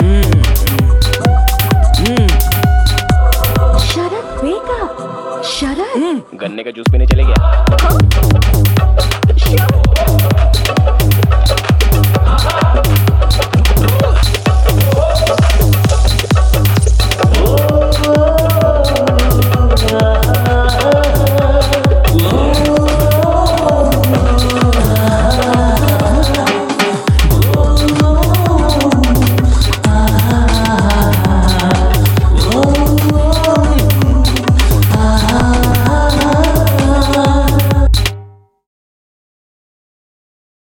Hmm. Hmm. Hmm. गन्ने का juice पीने चले गया।